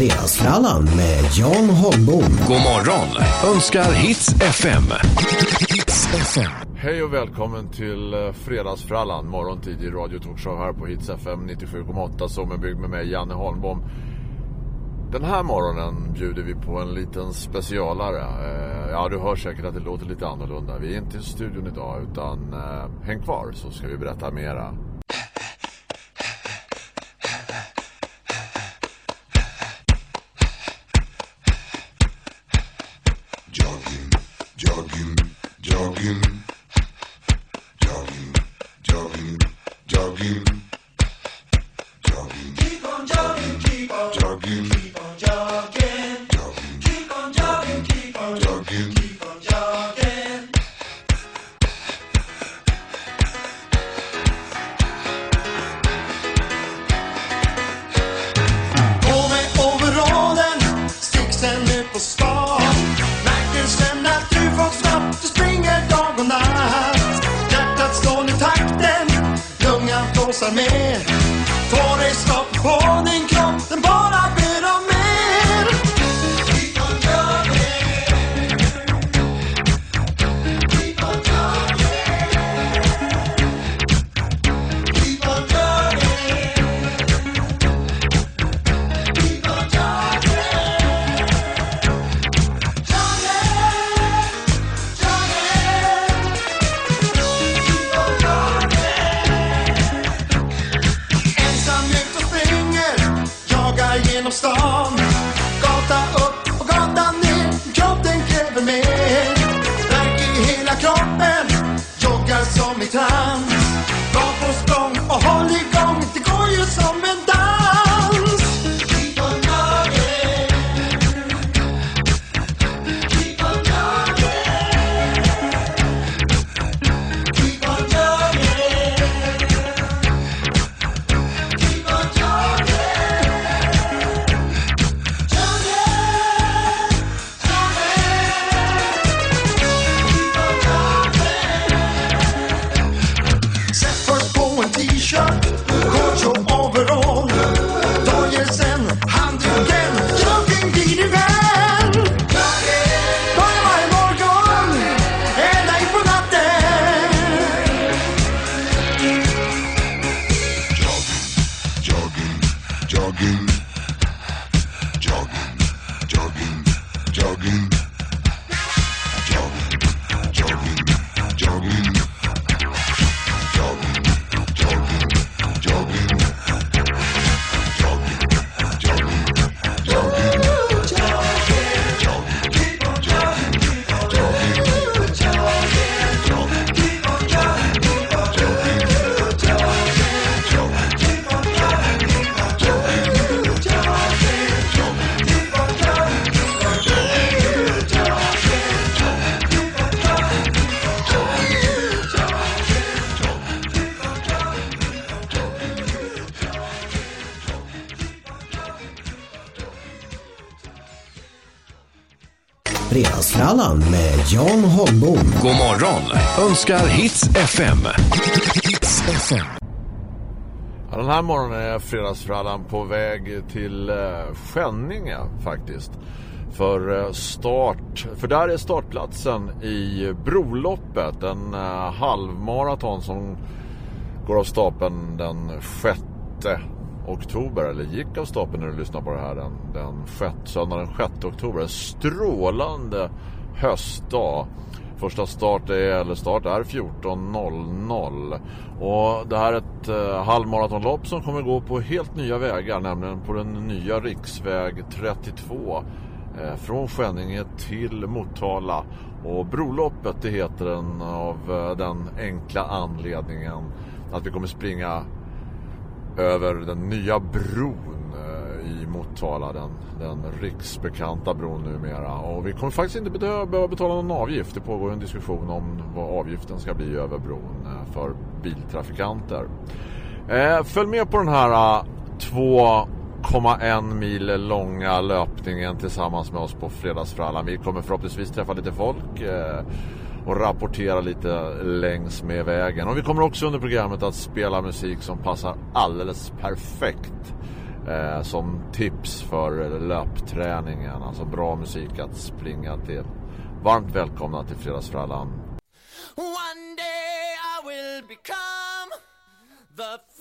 Fredagsfrallan med Jan Holmbom. God morgon önskar Hits FM. Hits FM. Hej och välkommen till eh, Fredagsfrallan, morgontid i Radio Talkshow här på Hits FM 97,8 som är byggd med mig, Janne Holmbom. Den här morgonen bjuder vi på en liten specialare. Eh, Ja, du hör säkert att det låter lite annorlunda. Vi är inte i studion idag utan eh, häng kvar så ska vi berätta mera. Genom stan. Gata upp och gata ner, kroppen kräver mer. Värk i hela kroppen, joggar som i trans Fredagsfrallan med Jan Holmbom. God morgon önskar Hits FM. Hits FM. Ja, den här morgonen är Fredagsfrallan på väg till eh, Skänninge faktiskt. För eh, start, för där är startplatsen i Broloppet, en eh, halvmaraton som går av stapeln den 6 oktober, eller gick av stapeln när du lyssnar på det här den, den 6, söndag den 6 oktober. En strålande höstdag. Första start är, eller start är 14.00 och det här är ett eh, halvmaratonlopp som kommer gå på helt nya vägar, nämligen på den nya riksväg 32 eh, från Skänninge till Motala och Broloppet det heter den av eh, den enkla anledningen att vi kommer springa över den nya bron eh, i Motala, den, den riksbekanta bron numera. Och vi kommer faktiskt inte behöva betala någon avgift. Det pågår en diskussion om vad avgiften ska bli över bron eh, för biltrafikanter. Eh, följ med på den här 2,1 mil långa löpningen tillsammans med oss på Fredagsfrallan. Vi kommer förhoppningsvis träffa lite folk och rapportera lite längs med vägen. Och vi kommer också under programmet att spela musik som passar alldeles perfekt eh, som tips för löpträningen. Alltså bra musik att springa till. Varmt välkomna till Fredagsfrallan. One day I will become the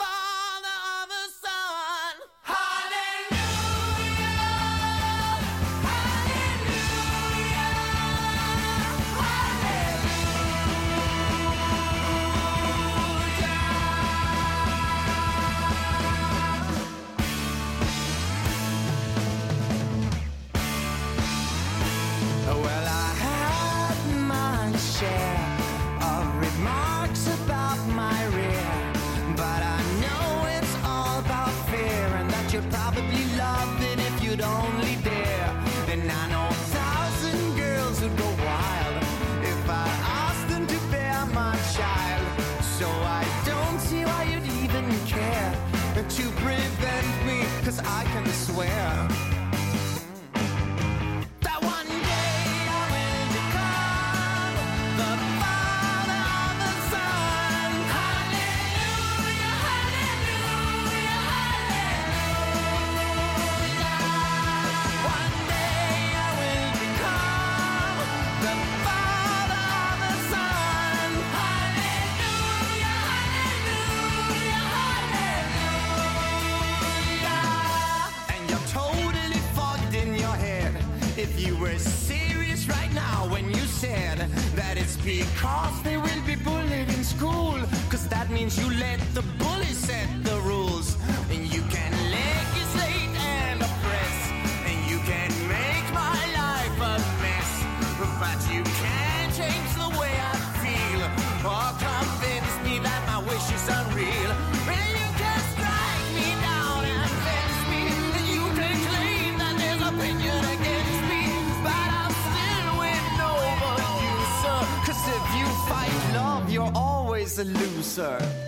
because they will be bullied in school. Cause that means you let the bully set the a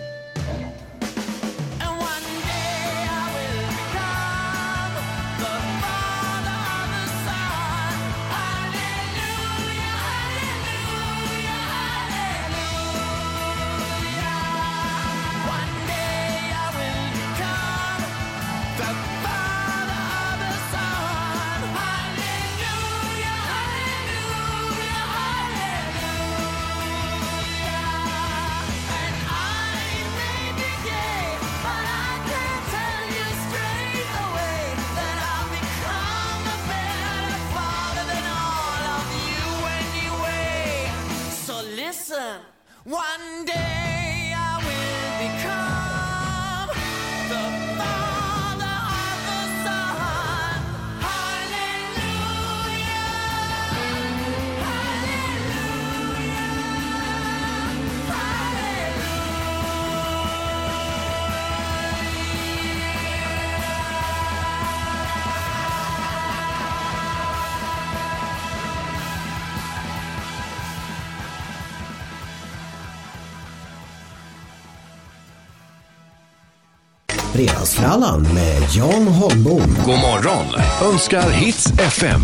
Fredagsfrallan med Jan Holmbom. God morgon önskar Hits FM.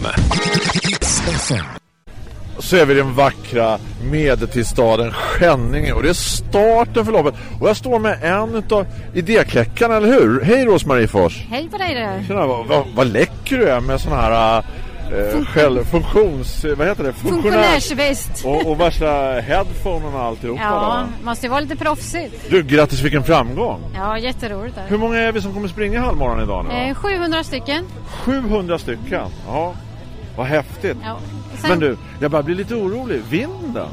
Hits FM. Så är vi den vackra medeltidsstaden Skänninge och det är starten för loppet. Och jag står med en av idékläckarna, eller hur? Hej Rosmarie Fors! Hej på dig du. Tjena, vad, vad, vad läcker du är med sån här eh, själv, funktions... Vad heter det? Funktionärsväst. Och, och värsta headphonen och alltihopa Ja, där. måste ju vara lite proffsigt. Du, grattis vilken framgång! Ja, jätteroligt där. Hur många är vi som kommer springa halvmorgon idag nu? Eh, 700 stycken. 700 stycken. Ja, vad häftigt. Ja. Sen, Men du, jag börjar bli lite orolig. Vinden?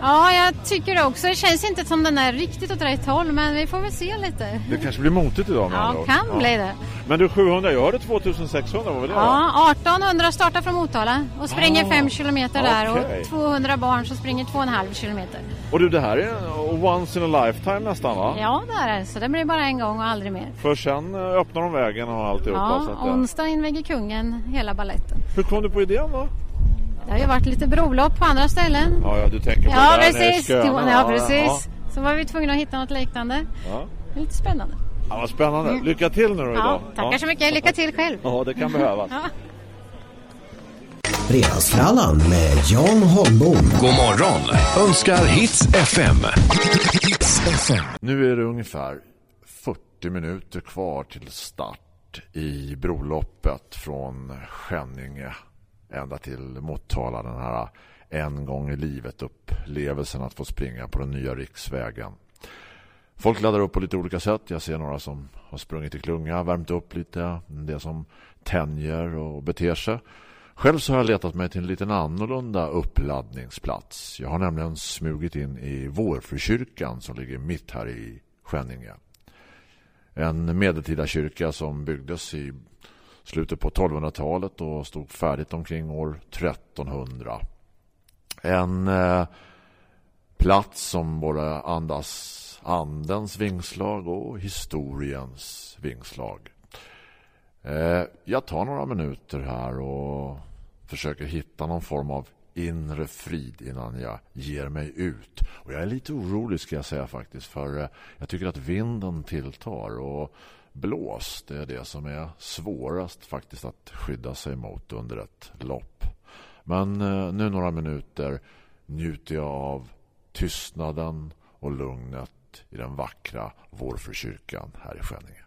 Ja, jag tycker det också. Det känns inte som den är riktigt åt rätt håll, men vi får väl se lite. Det kanske blir motigt idag med Ja, andra ord. kan bli det. Men du 700, jag hörde 2600, vad var det då? Ja, 1800 startar från Motala och springer Ah, 5 kilometer där okej. och 200 barn som springer 2,5 kilometer. Och du, det här är once in a lifetime nästan va? Ja, det är det. Så det blir bara en gång och aldrig mer. För sen eh, öppnar de vägen och alltihopa. så Ja, att, eh, onsdag inväger kungen hela balletten. Hur kom du på idén då? Det har ju varit lite brolopp på andra ställen. Ja, ja du tänker på Ja, det där nere i precis. Skåne, Ja, precis. Så var vi tvungna att hitta något liknande. Ja. Det är lite spännande. Ja, vad spännande. Lycka till nu då Ja, idag. tackar så mycket. Lycka till själv. Ja, det kan behövas. Ja. Fredagsfrallan med Jan Holmbom. God morgon önskar Hits FM. Hits FM. Nu är det ungefär 40 minuter kvar till start. start i broloppet från Skänninge ända till Motala. Den här en gång i livet upplevelsen att få springa på den nya riksvägen. Folk laddar upp på lite olika sätt. Jag ser några som har sprungit i klunga, värmt upp lite. Det som tänjer och beter sig. Själv så har jag letat mig till en liten annorlunda uppladdningsplats. Jag har nämligen smugit in i Vårfrukyrkan som ligger mitt här i Skänninge. En medeltida kyrka som byggdes i slutet på 1200-talet och stod färdigt omkring år 1300. En eh, plats som både andas andens vingslag och historiens vingslag. Eh, jag tar några minuter här och försöker hitta någon form av inre frid innan jag ger mig ut. Och jag är lite orolig ska jag säga faktiskt för eh, jag tycker att vinden tilltar och blås det är det som är svårast faktiskt att skydda sig mot under ett lopp. Men eh, nu några minuter njuter jag av tystnaden och lugnet i den vackra Vårfrukyrkan här i Skänninge.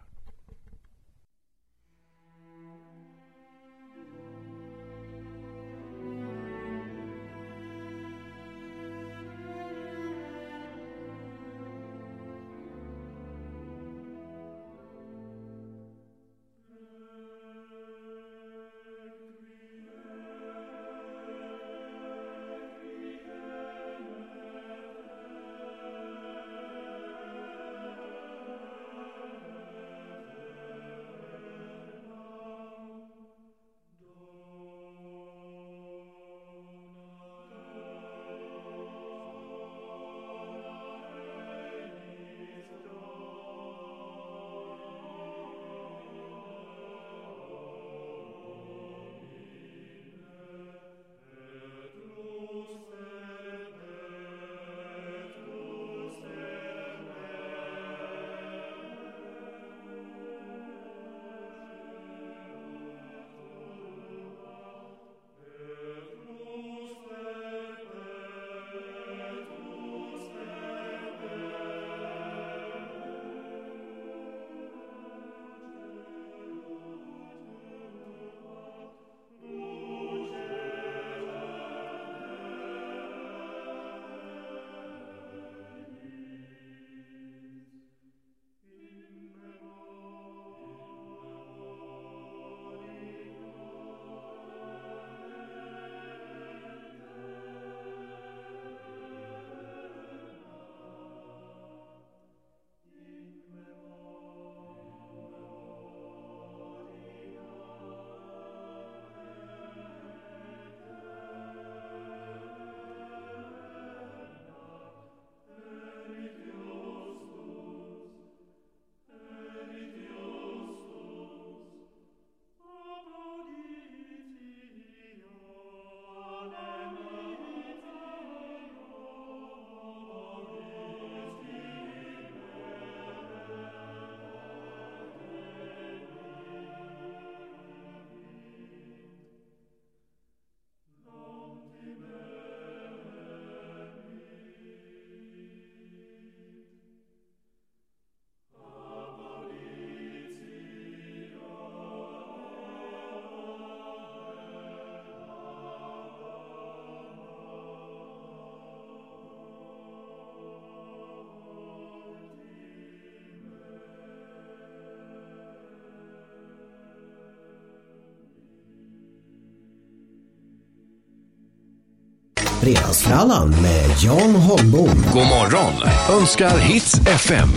Fredagsfrallan med Jan Holmbom. God morgon önskar Hits FM.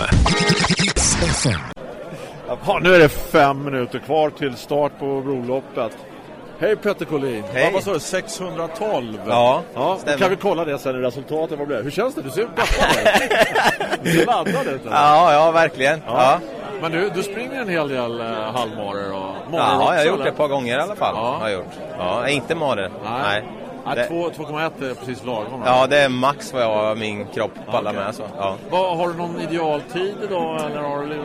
Hits FM. Ja, nu är det fem minuter kvar till start på broloppet. Hej Petter Collin. Hej. Ja, vad sa du? 612? Ja, ja stämmer. Kan vi kolla det sen i resultatet? Vad blir det? Hur känns det? Du ser peppad ut. Du är laddad ut. eller? Ja, ja, verkligen. Ja. Men du, du springer en hel del eh, halvmarer och Ja, marer jag också, har gjort eller? det ett par gånger i alla fall. Ja. Har jag gjort. Ja, inte marer. Nej. Nej, Det- två- 2,1 är precis lagom. Ja, det är max vad jag, min kropp pallar Okej. med. Så. Ja. Vad, har du någon idealtid idag eller har du...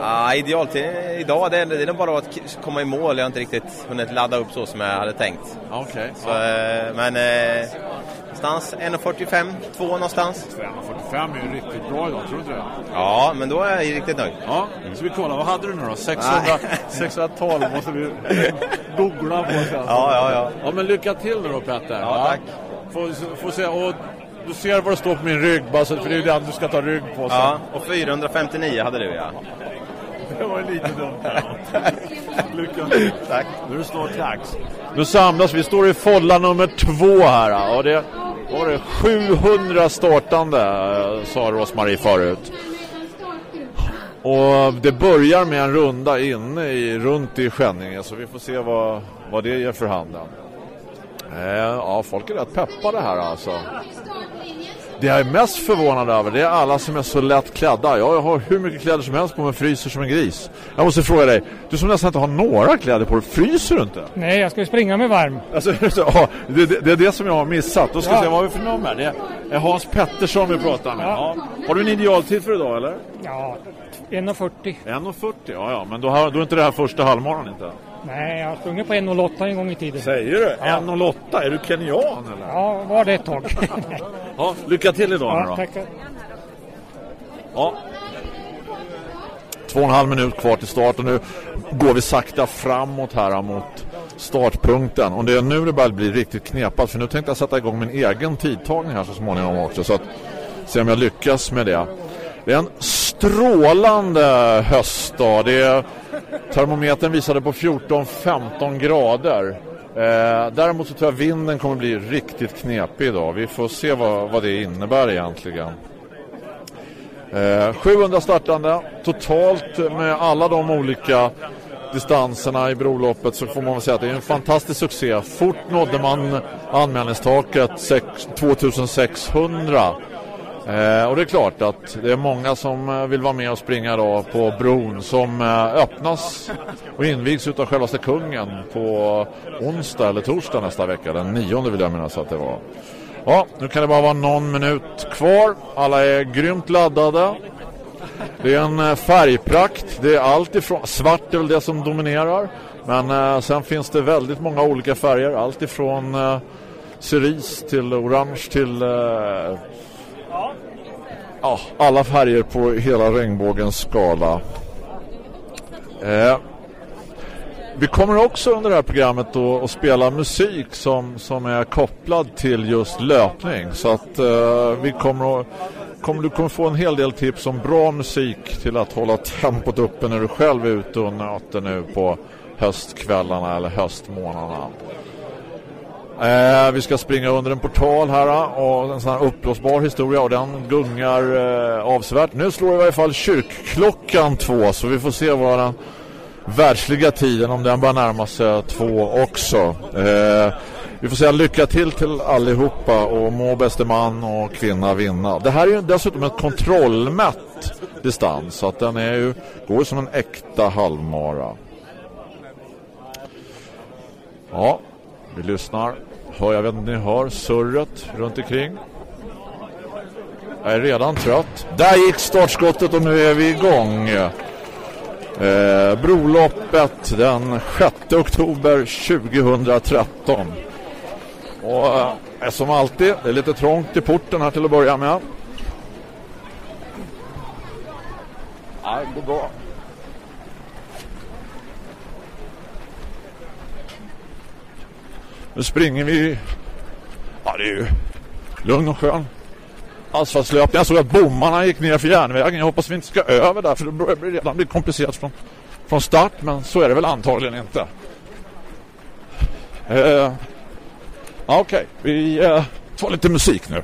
Ja, idealtid idag, det är, det är bara att komma i mål. Jag har inte riktigt hunnit ladda upp så som jag hade tänkt. Ja, Okej. Så, eh, men eh, någonstans 1.45, 2 någonstans. 45 är ju riktigt bra idag, tror du inte det? Ja, men då är jag riktigt nöjd. Ja, så vi kollar. Vad hade du nu då? 600, 612 måste vi googla på sen. Ja, ja, ja. Ja, men lycka till nu då Petter. Ja, tack. Får, får se. Och du ser vad det står på min rygg, bara så, för det är ju den du ska ta rygg på sen. Ja, och 459 hade du ja. Det var ju lite dumt. Lycka till. Tack. Nu är det snart dags. Nu samlas vi. står i folla nummer två här. Och det var det 700 startande, eh, sa Rosmarie förut. Och det börjar med en runda inne i, runt i Skänninge. Så vi får se vad, vad det ger för handen. Eh, ja, folk är rätt peppade här alltså. Det jag är mest förvånad över det är alla som är så lätt klädda. Jag har hur mycket kläder som helst på mig fryser som en gris. Jag måste fråga dig, du som nästan inte har några kläder på dig, fryser du inte? Nej, jag ska ju springa med varm. Alltså, ja, det, det, det är det som jag har missat. Då ska Ja. vi se, vad har vi för nummer? Det är Hans Pettersson vi pratar med. Ja. Har du en idealtid för idag eller? Ja, 1.40. 1.40, ja ja, men då, har, då är inte det här första halvmaran inte. Nej, jag har sprungit på 1.08 en gång i tiden. Säger du? Ja. 1.08? Är du kenyan eller? Ja, var det ett tag. Ja, lycka till idag ja, då. tackar. Ja. Två och en halv minut kvar till start och nu går vi sakta framåt här mot startpunkten. Och det är nu det börjar bli riktigt knepat för nu tänkte jag sätta igång min egen tidtagning här så småningom också så att se om jag lyckas med det. Det är en strålande höstdag. Det är, termometern visade på 14-15 grader. Eh, däremot så tror jag vinden kommer bli riktigt knepig idag. Vi får se vad, vad det innebär egentligen. Eh, 700 startande totalt med alla de olika distanserna i broloppet så får man väl säga att det är en fantastisk succé. Fort nådde man anmälningstaket sex- 2600. Eh, och det är klart att det är många som eh, vill vara med och springa då på bron som eh, öppnas och invigs utav självaste kungen på onsdag eller torsdag nästa vecka. Den nionde vill jag minnas att det var. Ja, nu kan det bara vara någon minut kvar. Alla är grymt laddade. Det är en eh, färgprakt. Det är allt ifrån svart är väl det som dominerar. Men eh, sen finns det väldigt många olika färger. Allt ifrån eh, cerise till orange till eh, Ja. ja, alla färger på hela regnbågens skala. Eh, vi kommer också under det här programmet då att spela musik som, som är kopplad till just löpning. Så att eh, vi kommer att, kommer, du kommer få en hel del tips om bra musik till att hålla tempot uppe när du själv är ute och nöter nu på höstkvällarna eller höstmånaderna. Eh, vi ska springa under en portal här eh, och en sån här uppblåsbar historia och den gungar eh, avsevärt. Nu slår i varje fall kyrkklockan två så vi får se vad den världsliga tiden om den börjar närma sig två också. Eh, vi får säga lycka till till allihopa och må bäste man och kvinna vinna. Det här är ju dessutom ett kontrollmätt distans så att den är ju, går som en äkta halvmara. Ja, vi lyssnar. Hör, jag vet inte om ni hör surret runt omkring. Jag är redan trött. Där gick startskottet och nu är vi igång. Eh, broloppet den 6 oktober 2013. Och eh, som alltid, det är lite trångt i porten här till att börja med. Ja, det går bra. Nu springer vi. Ja, det är ju lugn och skön asfaltslöpning. Jag såg att bommarna gick ner för järnvägen. Jag hoppas vi inte ska över där för det börjar det redan bli komplicerat från, från start. Men så är det väl antagligen inte. Eh, Okej, Okej, vi eh, tar lite musik nu.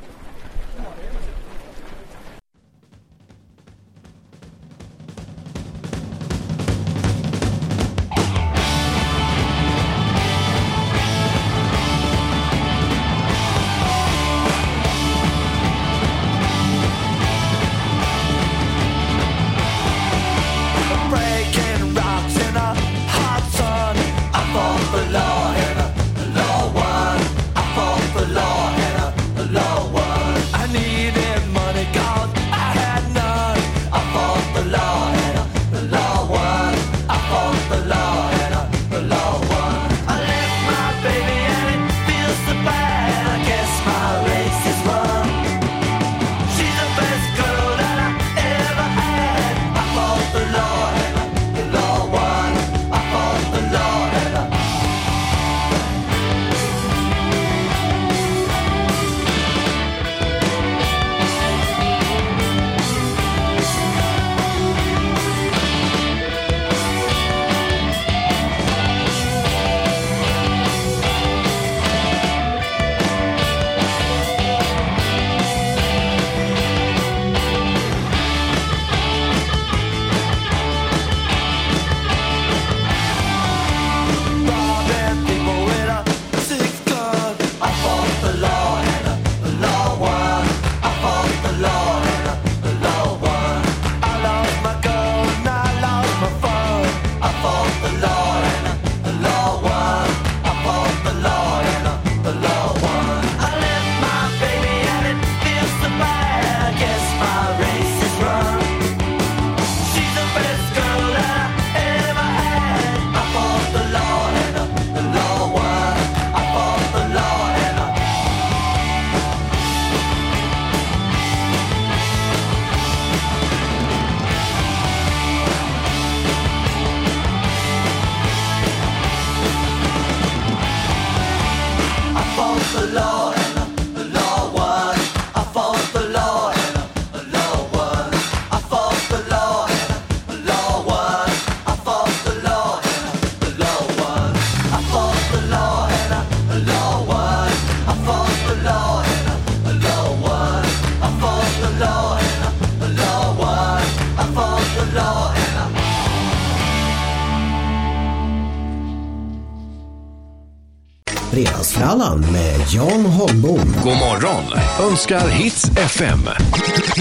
Fredagsfrallan med Jan Holmbom. God morgon önskar Hits FM.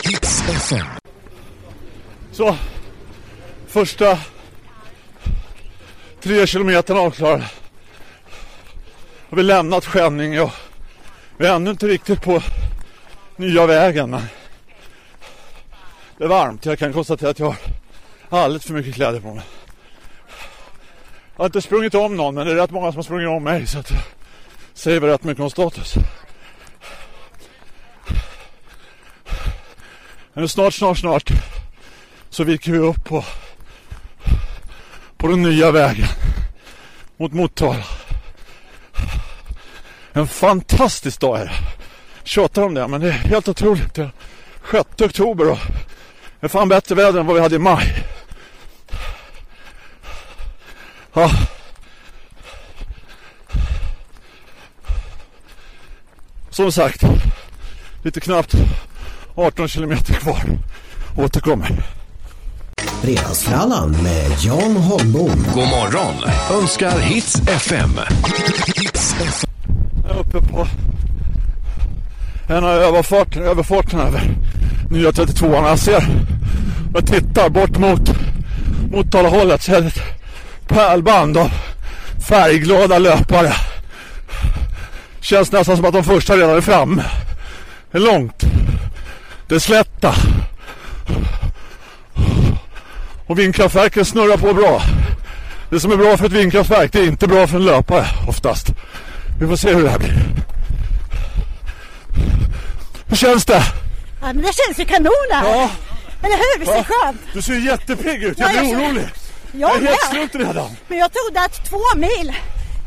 Hits FM. Så, första tre kilometerna avklarade. Har vi lämnat Skänninge och vi är ännu inte riktigt på nya vägen. Men det är varmt. Jag kan konstatera att jag har alldeles för mycket kläder på mig. Jag har inte sprungit om någon men det är rätt många som har sprungit om mig så att säger väl rätt mycket om status. Men snart, snart, snart så viker vi upp på, på den nya vägen mot Motala. En fantastisk dag är det. Tjatar om det men det är helt otroligt. Det är 6 oktober och det är fan bättre väder än vad vi hade i maj. Ja. Som sagt, lite knappt 18 kilometer kvar. Återkommer. Fredagsfrallan med Jan Holmbom. God morgon önskar Hits FM. Hits FM. Jag är uppe på en av överfarten, överfarten över nya 32an. Jag ser, jag tittar bort mot Motala hållet så är det ett pärlband av färgglada löpare. Känns nästan som att de första redan är framme. Det är långt. Det är slätta. Och vindkraftverken snurrar på bra. Det som är bra för ett vindkraftverk det är inte bra för en löpare oftast. Vi får se hur det här blir. Hur känns det? Ja, men det känns ju kanon här. Ja. Eller hur? Visst är det Ja. skönt? Du ser jättepigg ut. Jag Ja, jag blir orolig. Jag Jag är helt slut redan. Men jag trodde att två mil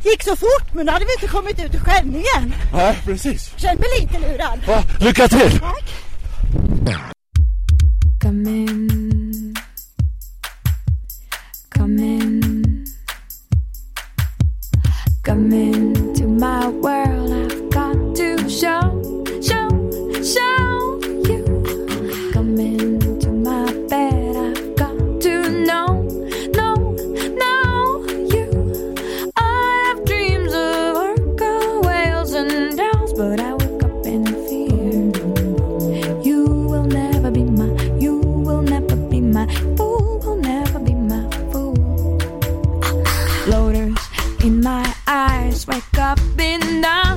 gick så fort, men då hade vi inte kommit ut ur Skänningen. Nej, precis. Känner mig lite lurad. Ja, lycka till! Tack. Come in. Come in. Come into my world. I've got to show, show, show been down.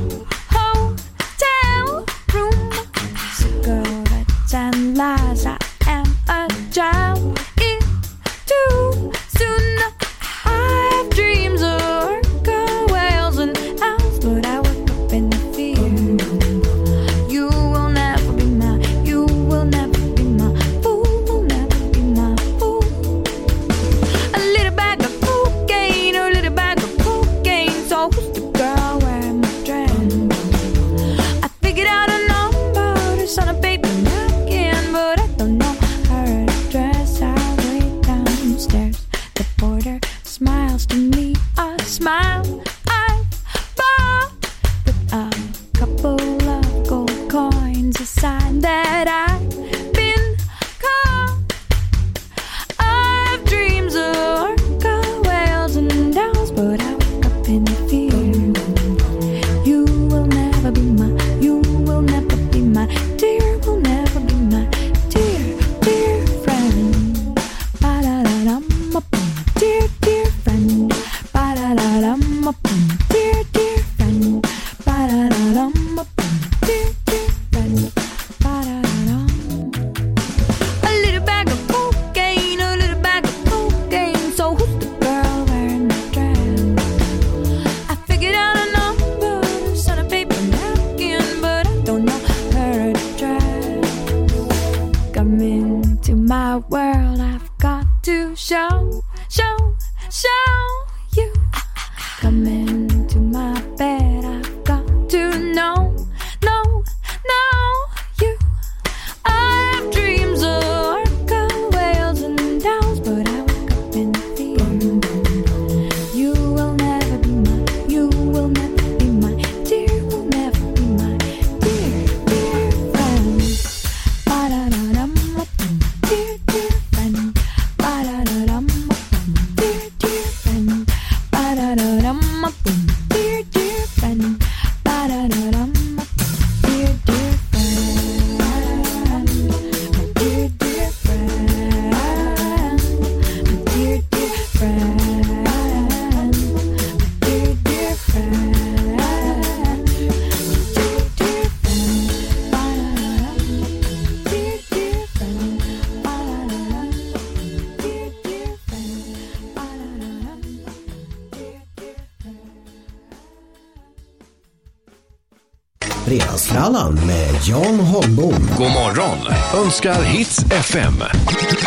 Fredagsfrallan med Jan Holmbom. God morgon önskar Hits FM.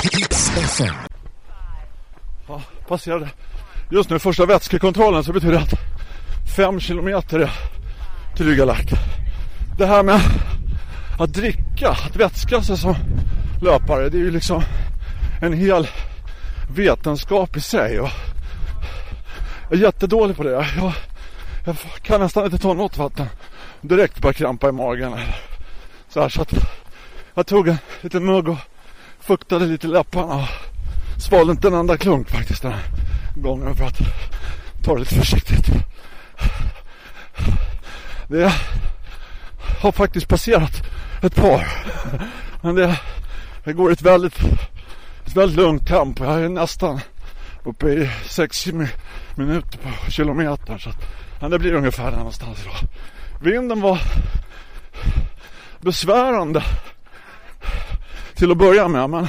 Hits FM. Ja, passerade just nu första vätskekontrollen så betyder det att fem kilometer är tillryggalagt. Det här med att dricka, att vätska sig som löpare, det är ju liksom en hel vetenskap i sig. Och jag är jättedålig på det. Jag, jag kan nästan inte ta något vatten. Direkt bara krampa i magen. Så, här, så att jag tog en liten mugg och fuktade lite läpparna. Och svalde inte en enda klunk faktiskt den här gången för att ta det lite försiktigt. Det har faktiskt passerat ett par. Men det, det går ett väldigt, ett väldigt lugnt tempo. Jag är nästan uppe i 6 minuter på kilometern. Så att, men det blir ungefär där någonstans idag. Vinden var besvärande till att börja med. Men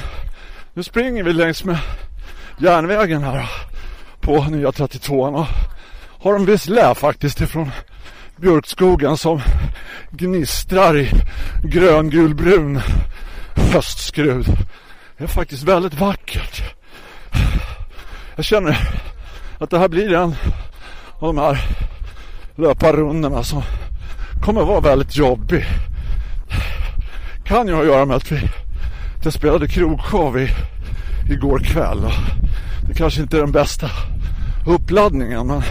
nu springer vi längs med järnvägen här på nya 32 och har en viss lä faktiskt ifrån björkskogen som gnistrar i grön-gul-brun höstskrud. Det är faktiskt väldigt vackert. Jag känner att det här blir en av de här löparrundorna som kommer vara väldigt jobbig. Kan ju ha att göra med att vi jag spelade krogshow i, igår kväll. Och det kanske inte är den bästa uppladdningen men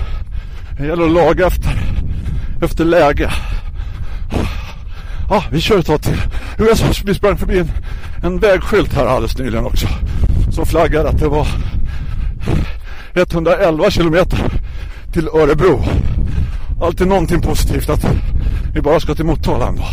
det gäller att laga efter, efter läge. Ja, vi kör ett tag till. Vi sprang förbi en, en vägskylt här alldeles nyligen också. Som flaggade att det var 111 kilometer till Örebro. Alltid någonting positivt att vi bara ska till Motala ändå.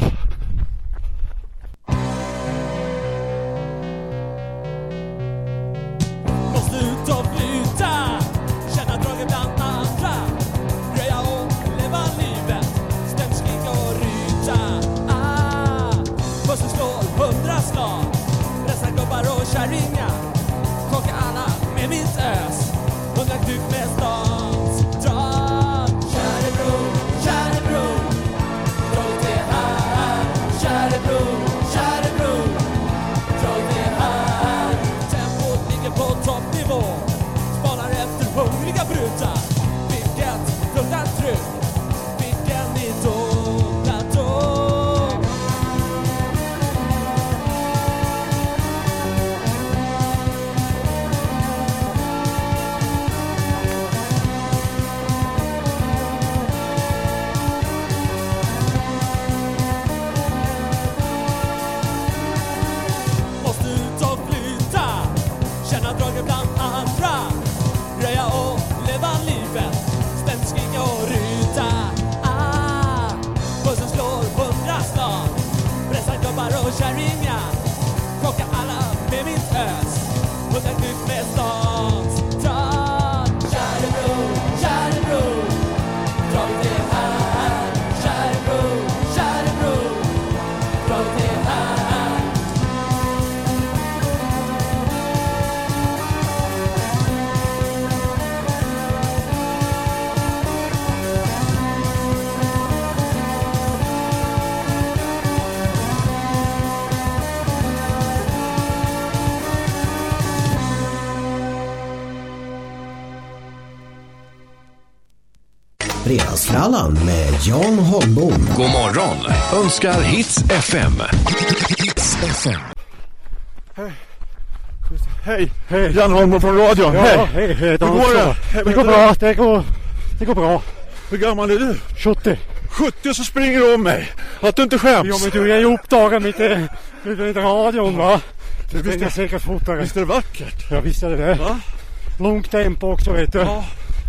Fredagsfrallan med Jan Holmbom. God morgon önskar Hits FM. Hits FM. Hej! Hej! Jan Holmberg från radion. Ja, hej! hej, hej, Hur går det? Hej, Det går bra, det går, det går bra. Hur gammal är du? 70. 70 så springer du om mig. Att du inte skäms. Ja men du är ju upptagen mitt i, mitt i radion va? Det springer är- säkert fortare. Visst är det vackert? Ja visst är det det. Va? Långt tempo också vet du. Ja.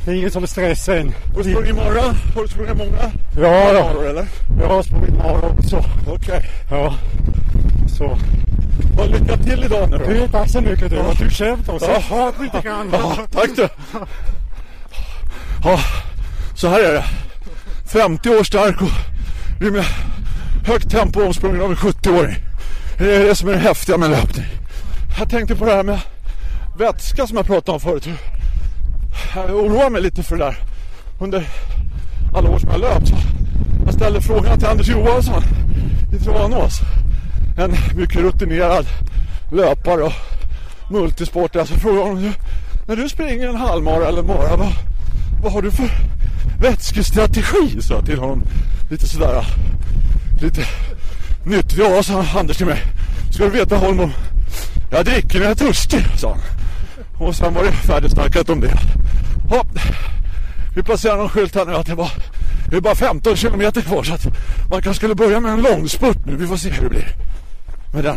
Det är ingen som är stress än. Har du sprungit imorgon? Har du sprungit många? Ja då. Maror, eller? Jag har sprungit mara också. Okej. Ja. Så. Ja, lycka till idag nu då. Du, tack så mycket du. Ja. Du kämpar och så Ja. hat lite grann. Ja, tack du. Ja, så här är det. 50 år stark och med högt tempo omsprungen av en 70-åring. Det är det som är det häftiga med löpning. Jag tänkte på det här med vätska som jag pratade om förut. Jag oroar mig lite för det där. Under alla år som jag löpt så jag ställde frågan till Anders Johansson i Tranås. En mycket rutinerad löpare och multisportare. Så frågade honom, när du springer en halvmara eller mara, vad, vad har du för vätskestrategi? sa jag till honom. Lite sådär, lite nytt. Ja, sa Anders till mig. Ska du veta Holm, jag dricker när jag är törstig, sa han. Och sen var det färdigsnackat om det. Hopp. Vi placerar någon skylt här nu att det var det är bara 15 kilometer kvar så att man kanske skulle börja med en långspurt nu. Vi får se hur det blir med den.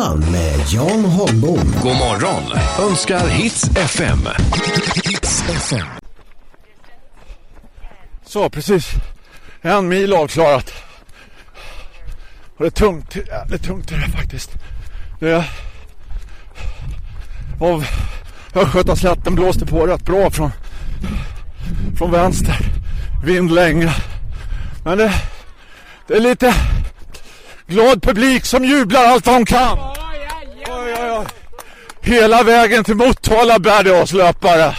Fredagsfrallan med Jan Holmbom. God morgon önskar Hits FM. Hits FM. Så, precis. En mil avklarat. Och det är tungt, jävligt tungt är det faktiskt. Det är... Av Östgötaslätten blåste på rätt bra från, från vänster. Vind länge. Men det, det är lite glad publik som jublar allt vad de kan. Oj, oj, oj. Hela vägen till Motala bär det oss löpare.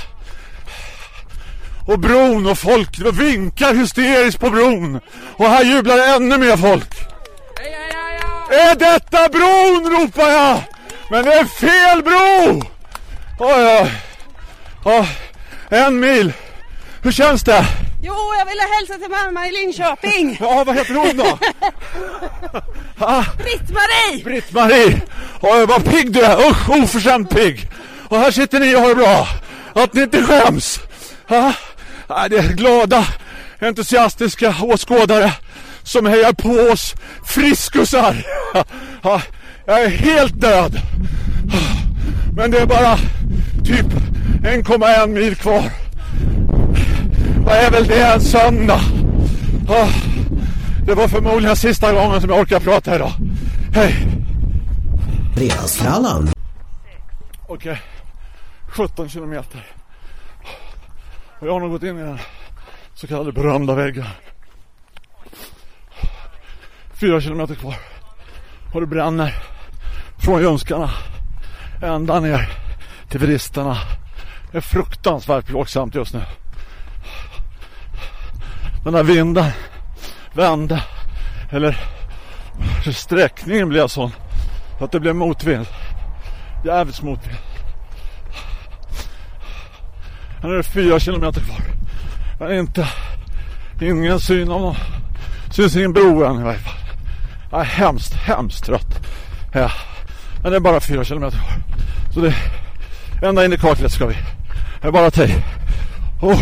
Och bron och folk vinkar hysteriskt på bron. Och här jublar ännu mer folk. Är detta bron ropar jag. Men det är fel bro. Oj, oj. Ja, en mil. Hur känns det? Jo, jag ville hälsa till mamma i Linköping. Ja, vad heter hon då? Ah, Britt-Marie! Britt-Marie. Oj, vad pigg du är. Usch, oförskämt pigg. Och här sitter ni och har det bra. Att ni inte skäms. Ah, ah, det är glada, entusiastiska åskådare som hejar på oss friskusar. Ah, jag är helt död. Men det är bara typ 1,1 mil kvar. Vad är väl det en söndag? Ah, det var förmodligen sista gången som jag orkar prata idag. Hej! Fredagsfrallan Okej, 17 kilometer. Och jag har nog gått in i den så kallade berömda väggen. Fyra kilometer kvar. Och det bränner från Ljungskarna ända ner till Vristerna. Det är fruktansvärt plågsamt just nu. Den här vinden vände. Eller sträckningen blev sån att det blev motvind. Jävligt motvind. Här är det fyra kilometer kvar. Men inte ingen syn av någon. Syns ingen bro än i varje fall. Jag är hemskt, hemskt trött. Ja. Men det är bara fyra kilometer kvar. Så det ända in i kaklet ska vi. Det är bara till. Oh.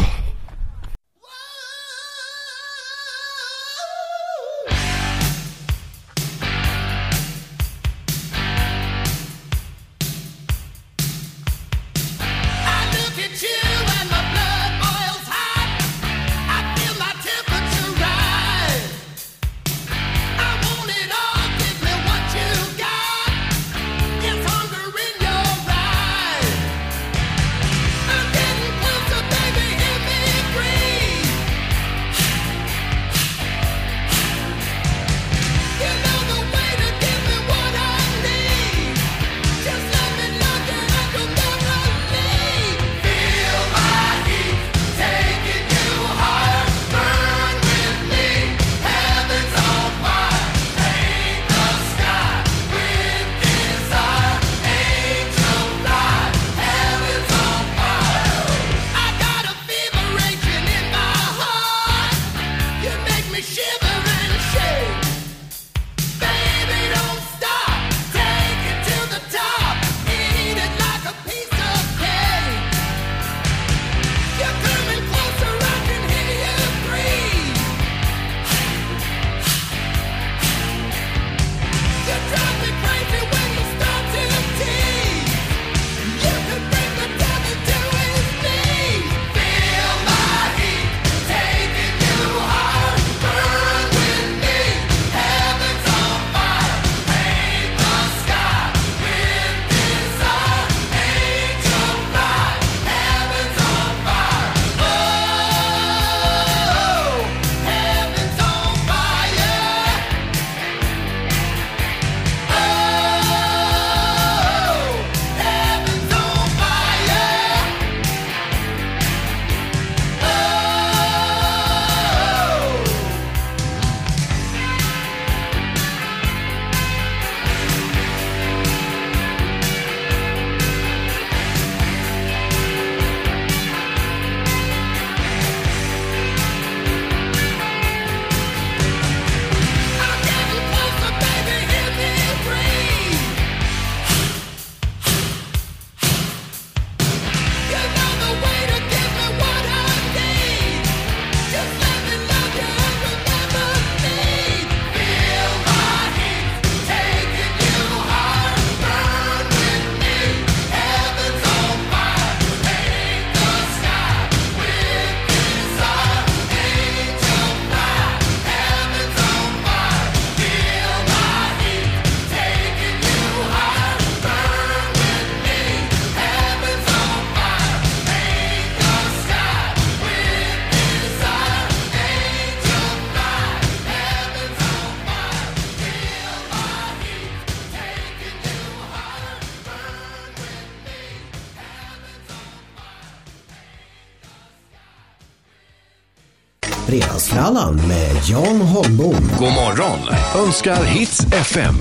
Fredagsfrallan med Jan Holmbom. God morgon önskar Hits FM.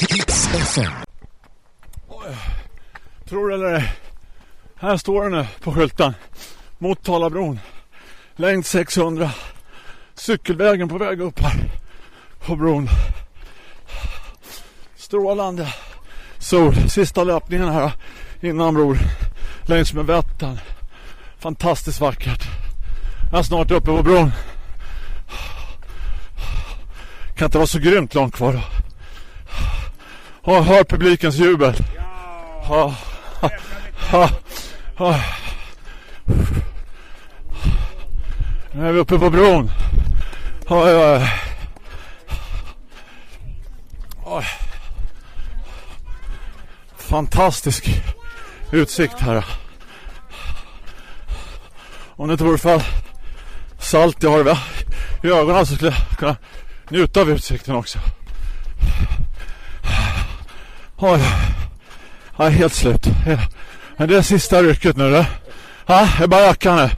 Hits FM. Tror eller ej? Här står det nu på skylten. Motalabron. Längd 600. Cykelvägen på väg upp här. På bron. Strålande sol. Sista löpningen här innan bror. Längs med Vättern. Fantastiskt vackert. Jag är snart uppe på bron. Kan inte vara så grymt långt kvar då. Ja, hör publikens jubel. Ja. Nu är vi uppe på bron. Oj, oj. Oj. Fantastisk utsikt här. Om det inte vore för salt jag har i ögonen så skulle jag kunna njuta av utsikten också. Oj. Jag är helt slut. Men det är sista rycket nu då. Ja, det är bara nu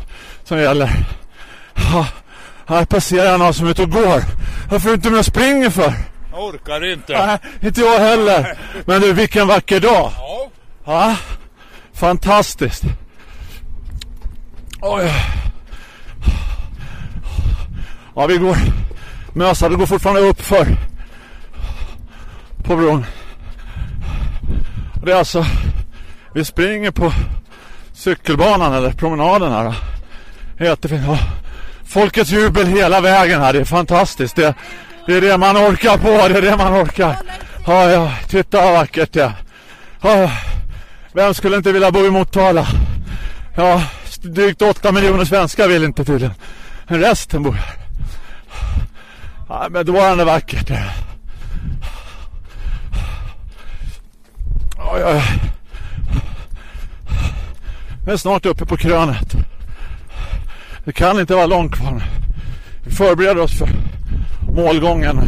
som gäller. Ja, här passerar jag någon som är ute och går. Varför är du inte med och springer för? Jag orkar inte. Nej, inte jag heller. Men du, vilken vacker dag. Ja. Ja, fantastiskt. Oj. Ja, vi går. Mösa, det går fortfarande upp för på bron. Det är alltså, vi springer på cykelbanan eller promenaden här. Jättefint. Ja. Folkets jubel hela vägen här, det är fantastiskt. Det, det är det man orkar på, det är det man orkar. Ja, ja, titta vad vackert det är. Ja, vem skulle inte vilja bo i Motala? Ja, drygt 8 miljoner svenskar vill inte tydligen. Resten bor här. Ja, men då är det vackert. Oj, oj. Vi är snart uppe på krönet. Det kan inte vara långt kvar. Vi förbereder oss för målgången.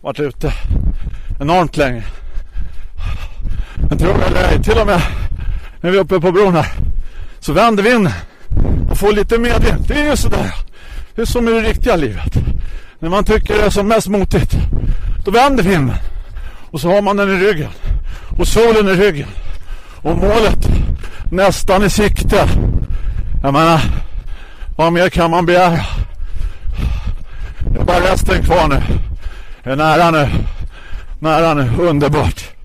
Varit ute enormt länge. Men tror jag eller ej, till och med när vi är uppe på bron här så vänder vi in och får lite medvind. Det är ju sådär. Det är som i det riktiga livet. När man tycker det är som mest motigt då vänder vinden och så har man den i ryggen och solen i ryggen och målet nästan i sikte. Jag menar, vad mer kan man begära? Det är bara resten kvar nu. Det är nära nu. Nära nu. Underbart.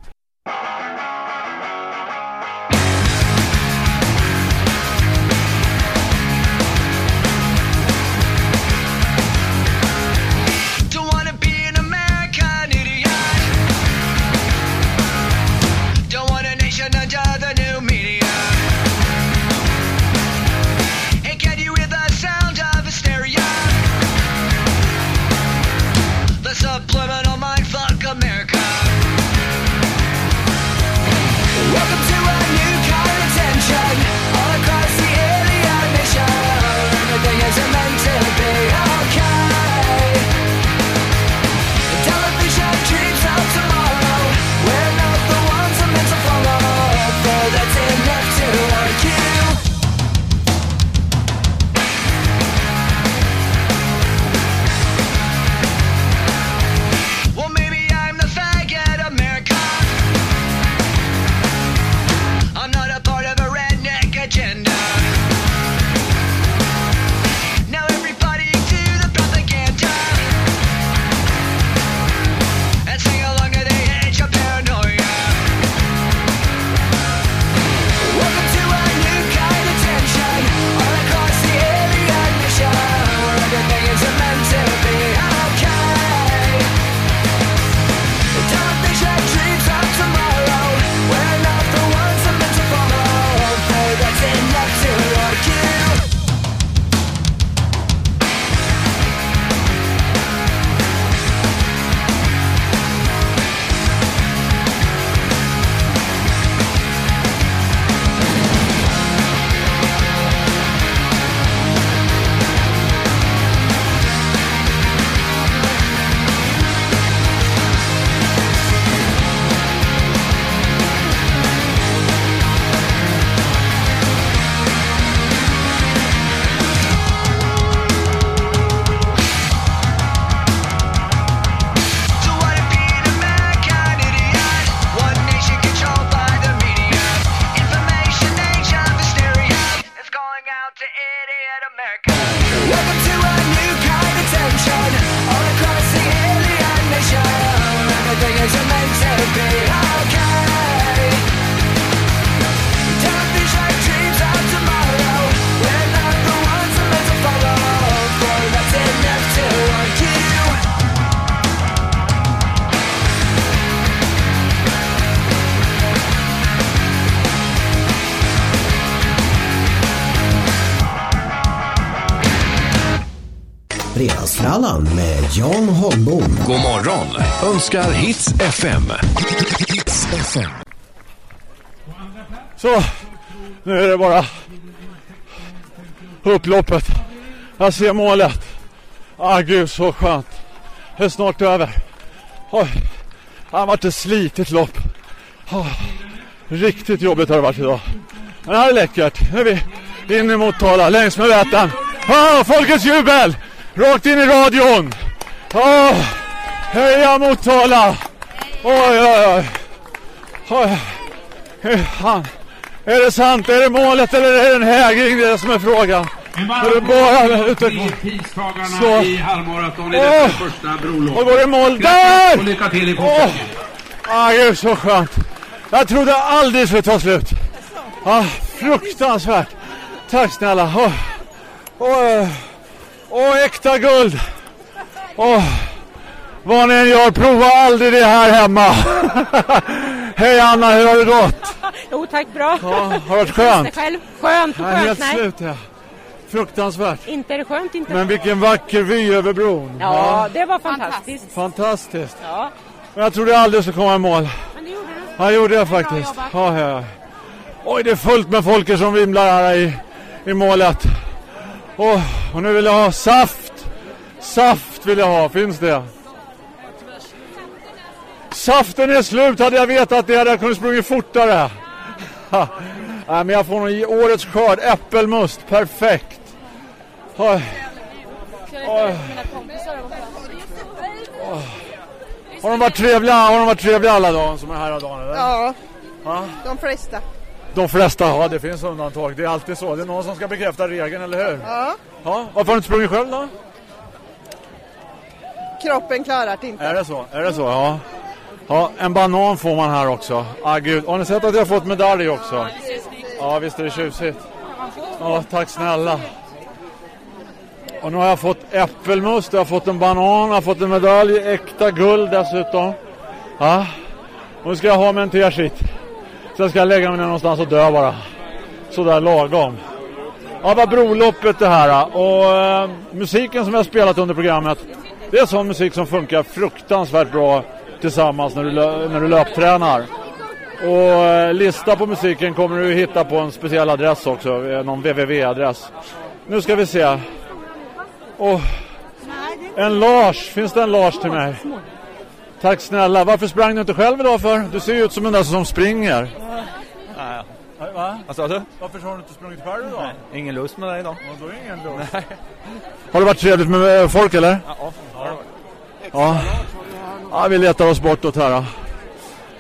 Fredagsfrallan med Jan Holmbom. God morgon önskar Hits FM. Hits FM. Så, nu är det bara upploppet. Jag ser målet. Ah gud så skönt. Det är snart över. Oj, det har varit ett slitigt lopp. Ah, riktigt jobbigt har det varit idag. Men det här är läckert. Nu är vi inne i Motala längs med Vättern. Ah, folkets jubel! Rakt in i radion. Ah, heja Motala! Oj, oj, oj. fan. Är det sant? Är det målet eller är det en hägring? Det är det som är frågan. Är det bara ute Pristagarna Så. i halvmaraton i Åh! detta första brolopp. Och går det mål Och där! lycka till i Åh! Ah, gud så skönt. Jag trodde aldrig det skulle ta slut. Ah, fruktansvärt. Tack snälla. Åh, åh, åh, äkta guld. Åh, vad ni än gör, prova aldrig det här hemma. Hej Anna, hur har det gått? Jo tack, bra. Ja, har det varit skönt? Själv. Skönt och Jag skönt. helt Nej, slut ja. Fruktansvärt. inte är det skönt inte. Men vilken vacker vy över bron. Ja, det var fantastiskt. Fantastiskt. Ja. Men jag trodde aldrig skulle komma i mål. Men det gjorde du. Ja, gjorde jag faktiskt. Ja, ja. Oj, det är fullt med folk som vimlar här i, i målet. Åh, och nu vill jag ha saft. Saft vill jag ha, finns det? Saften är slut, hade jag vetat det hade jag kunnat sprungit fortare. Ha. Nej, men jag får nog årets skörd, äppelmust, perfekt. Oj. Har de varit trevliga, har de varit trevliga alla dagar som är här idag? Eller? Ja, Ja. de flesta. De flesta, ja det finns undantag. Det är alltid så. Det är någon som ska bekräfta regeln, eller hur? Ja, Ja, varför har du inte sprungit själv då? kroppen klarar det inte. Är det så? Är det så? Ja. Ja, en banan får man här också. Ah, gud. Har ni sett att jag har fått medalj också? Ja, visst är det tjusigt. Ja, tack snälla. Och nu har jag fått äppelmust, jag har fått en banan, jag har fått en medalj, äkta guld dessutom. Ja. Nu ska jag ha med en t-shirt. Sen ska jag lägga mig ner någonstans och dö bara. Sådär lagom. Ja, vad broloppet det här. Och eh, musiken som jag har spelat under programmet. Det är sån musik som funkar fruktansvärt bra tillsammans när du, när du löptränar. Och eh, lista på musiken kommer du hitta på en speciell adress också. Eh, någon www-adress. Nu ska vi se. Och en Lars. Finns det en Lars till mig? Tack snälla. Varför sprang du inte själv idag för? Du ser ju ut som en där som springer. Va? Vad sa du? Varför har du inte sprungit själv idag? Ingen lust med det idag. då är ingen lust. Har det varit trevligt med eh, folk eller? Ja, ja. Ja. ja vi letar oss bortåt här.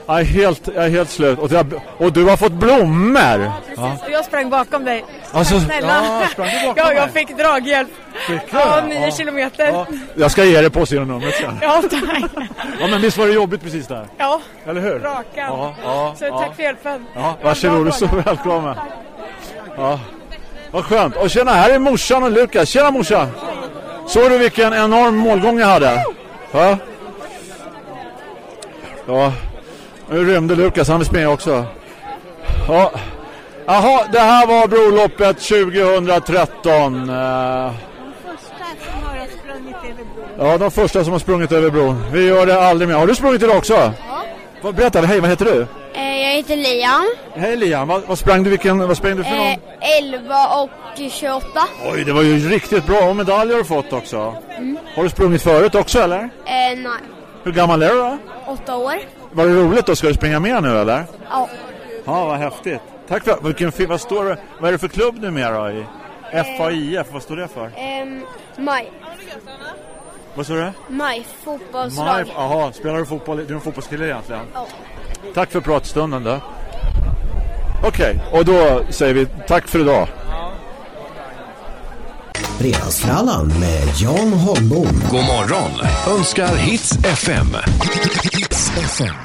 Jag är helt, jag är helt slut. Och, jag, och du har fått blommor! Ja. Och jag sprang bakom dig. Alltså, snälla. ja, sprang du bakom ja, jag fick draghjälp. Fick du? Ja, nio Ja. kilometer. Ja. Jag ska ge dig postgironumret sen. Ja, tack. Ja men visst var det jobbigt precis där? Ja, Eller hur? rakan. Ja, ja, Så tack för hjälpen. Ja, varsågod, du är så välkommen. Ja. Vad skönt. Och tjena, här är morsan och Lukas. Tjena morsan! Såg du vilken enorm målgång jag hade? Ja. Ja. Nu rymde Lukas, han vill springa också. Ja. Jaha, det här var broloppet 2013. Eh, Ja, de första som har sprungit över bron. Vi gör det aldrig mer. Har du sprungit idag också? Ja. Berätta, hej, vad heter du? Eh, Jag heter Liam. Hej Liam, vad, vad sprang du, vilken, vad sprang du för någon? Eh, 11 och 28. Oj, det var ju riktigt bra. Och medaljer har du fått också. Mm. Har du sprungit förut också eller? Eh, nej, Hur gammal är du då? 8 år. Var det roligt då? Ska du springa med nu eller? Ja. Ja, vad häftigt. Tack för vilken fin, vad står det? Vad är det för klubb numera i? FAIF, vad står det för? Ehm, maj. Vad står det? Maj fotbollslag. Jaha, spelar du fotboll? Du är en fotbollskille egentligen? Ja. Tack för pratstunden då. Okej, och då säger vi tack för idag. Fredagsfrallan med Jan Holmbom. God morgon önskar Hits FM. Hits FM.